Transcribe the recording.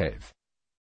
Cave.